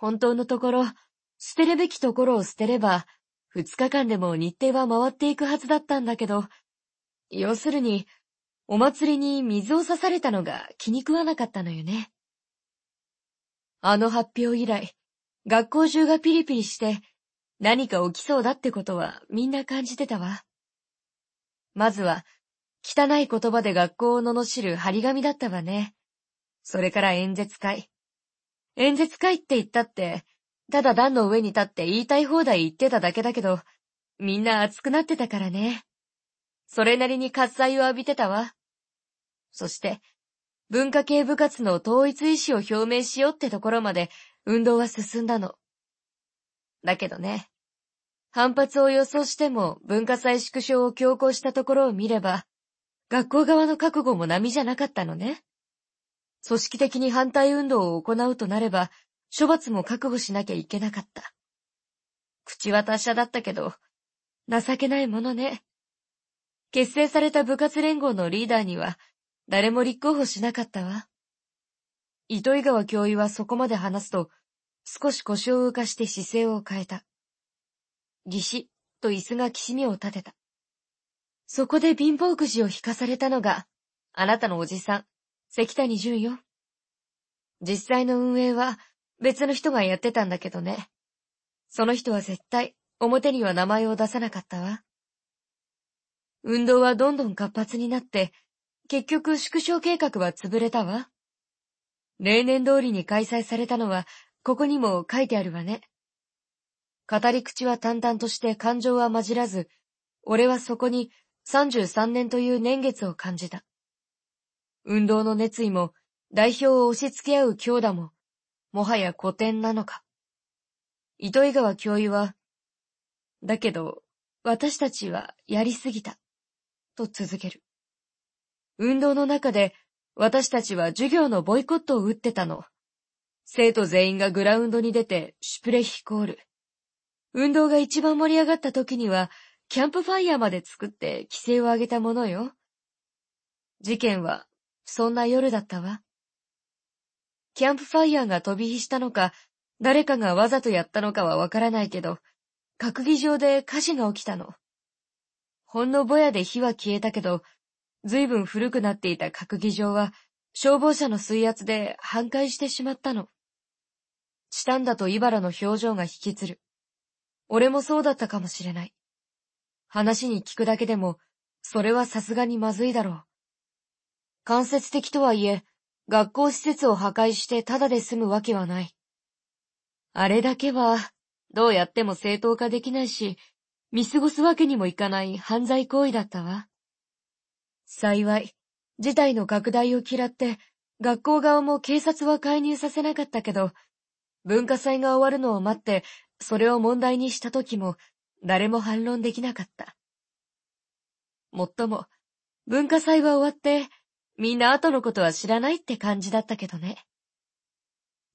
本当のところ、捨てるべきところを捨てれば、二日間でも日程は回っていくはずだったんだけど、要するに、お祭りに水を刺されたのが気に食わなかったのよね。あの発表以来、学校中がピリピリして、何か起きそうだってことはみんな感じてたわ。まずは、汚い言葉で学校を罵る張り紙だったわね。それから演説会。演説会って言ったって、ただ段の上に立って言いたい放題言ってただけだけど、みんな熱くなってたからね。それなりに喝采を浴びてたわ。そして、文化系部活の統一意思を表明しようってところまで運動は進んだの。だけどね、反発を予想しても文化祭縮小を強行したところを見れば、学校側の覚悟も波じゃなかったのね。組織的に反対運動を行うとなれば、処罰も覚悟しなきゃいけなかった。口は達者だったけど、情けないものね。結成された部活連合のリーダーには、誰も立候補しなかったわ。糸井川教諭はそこまで話すと、少し腰を浮かして姿勢を変えた。義士と椅子がきしみを立てた。そこで貧乏くじを引かされたのが、あなたのおじさん、関谷淳よ。実際の運営は別の人がやってたんだけどね。その人は絶対表には名前を出さなかったわ。運動はどんどん活発になって、結局縮小計画は潰れたわ。例年通りに開催されたのは、ここにも書いてあるわね。語り口は淡々として感情は混じらず、俺はそこに33年という年月を感じた。運動の熱意も、代表を押し付け合う強打も、もはや古典なのか。糸井川教諭は、だけど、私たちはやりすぎた、と続ける。運動の中で、私たちは授業のボイコットを打ってたの。生徒全員がグラウンドに出て、シュプレヒコール。運動が一番盛り上がった時には、キャンプファイヤーまで作って規制を上げたものよ。事件はそんな夜だったわ。キャンプファイヤーが飛び火したのか、誰かがわざとやったのかはわからないけど、閣議場で火事が起きたの。ほんのぼやで火は消えたけど、ずいぶん古くなっていた閣議場は、消防車の水圧で半壊してしまったの。チタンダとイバラの表情が引きつる。俺もそうだったかもしれない。話に聞くだけでも、それはさすがにまずいだろう。間接的とはいえ、学校施設を破壊してただで済むわけはない。あれだけは、どうやっても正当化できないし、見過ごすわけにもいかない犯罪行為だったわ。幸い、事態の拡大を嫌って、学校側も警察は介入させなかったけど、文化祭が終わるのを待って、それを問題にした時も、誰も反論できなかった。もっとも、文化祭は終わって、みんな後のことは知らないって感じだったけどね。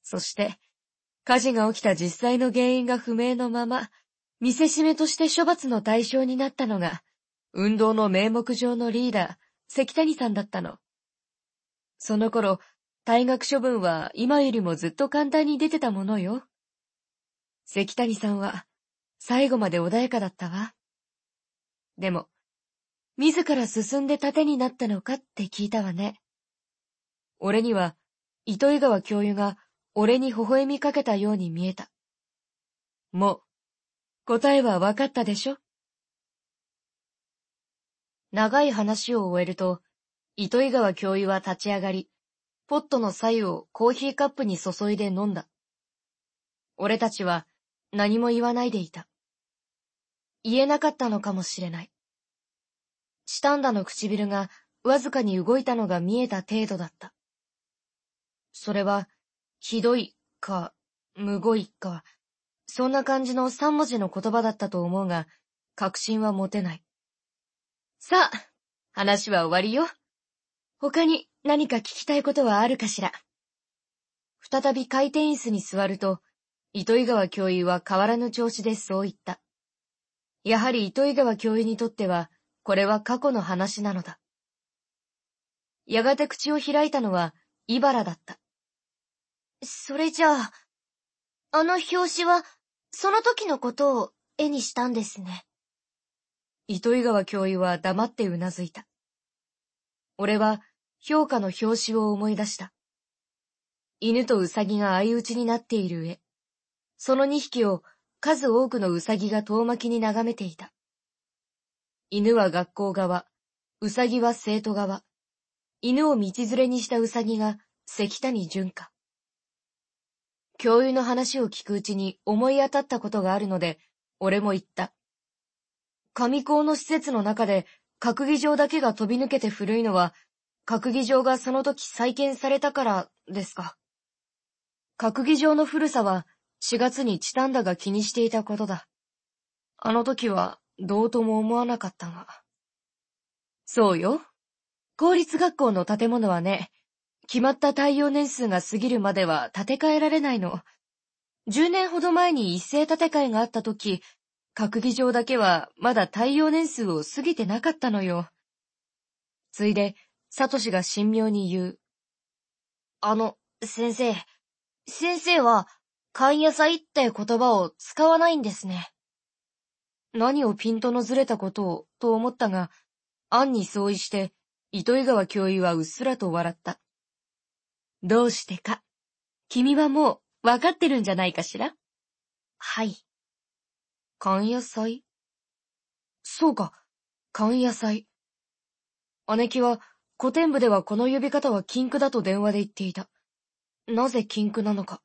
そして、火事が起きた実際の原因が不明のまま、見せしめとして処罰の対象になったのが、運動の名目上のリーダー、関谷さんだったの。その頃、退学処分は今よりもずっと簡単に出てたものよ。関谷さんは、最後まで穏やかだったわ。でも、自ら進んで盾になったのかって聞いたわね。俺には、糸井川教諭が俺に微笑みかけたように見えた。もう、答えは分かったでしょ？長い話を終えると、糸井川教諭は立ち上がり、ポットの左右をコーヒーカップに注いで飲んだ。俺たちは何も言わないでいた。言えなかったのかもしれない。チタンダの唇がわずかに動いたのが見えた程度だった。それは、ひどいか、むごいか、そんな感じの三文字の言葉だったと思うが、確信は持てない。さあ、話は終わりよ。他に何か聞きたいことはあるかしら。再び回転椅子に座ると、糸井川教諭は変わらぬ調子でそう言った。やはり糸井川教諭にとっては、これは過去の話なのだ。やがて口を開いたのは、イバラだった。それじゃあ、あの表紙は、その時のことを絵にしたんですね。糸井川教諭は黙ってうなずいた。俺は評価の表紙を思い出した。犬とウサギが相打ちになっている上、その二匹を数多くのウサギが遠巻きに眺めていた。犬は学校側、ウサギは生徒側、犬を道連れにしたウサギが関谷淳か。教諭の話を聞くうちに思い当たったことがあるので、俺も言った。上校の施設の中で閣議場だけが飛び抜けて古いのは、閣議場がその時再建されたからですか。閣議場の古さは4月にチタンダが気にしていたことだ。あの時はどうとも思わなかったが。そうよ。公立学校の建物はね、決まった耐用年数が過ぎるまでは建て替えられないの。10年ほど前に一斉建て替えがあった時、閣議場だけはまだ耐用年数を過ぎてなかったのよ。ついで、サトシが神妙に言う。あの、先生。先生は、勘野菜って言葉を使わないんですね。何をピントのずれたことを、と思ったが、案に相違して、糸井川教諭はうっすらと笑った。どうしてか。君はもう、わかってるんじゃないかしら？はい。勘野菜？そうか、勘野菜。姉貴は、古典部ではこの呼び方は禁句だと電話で言っていた。なぜ禁句なのか。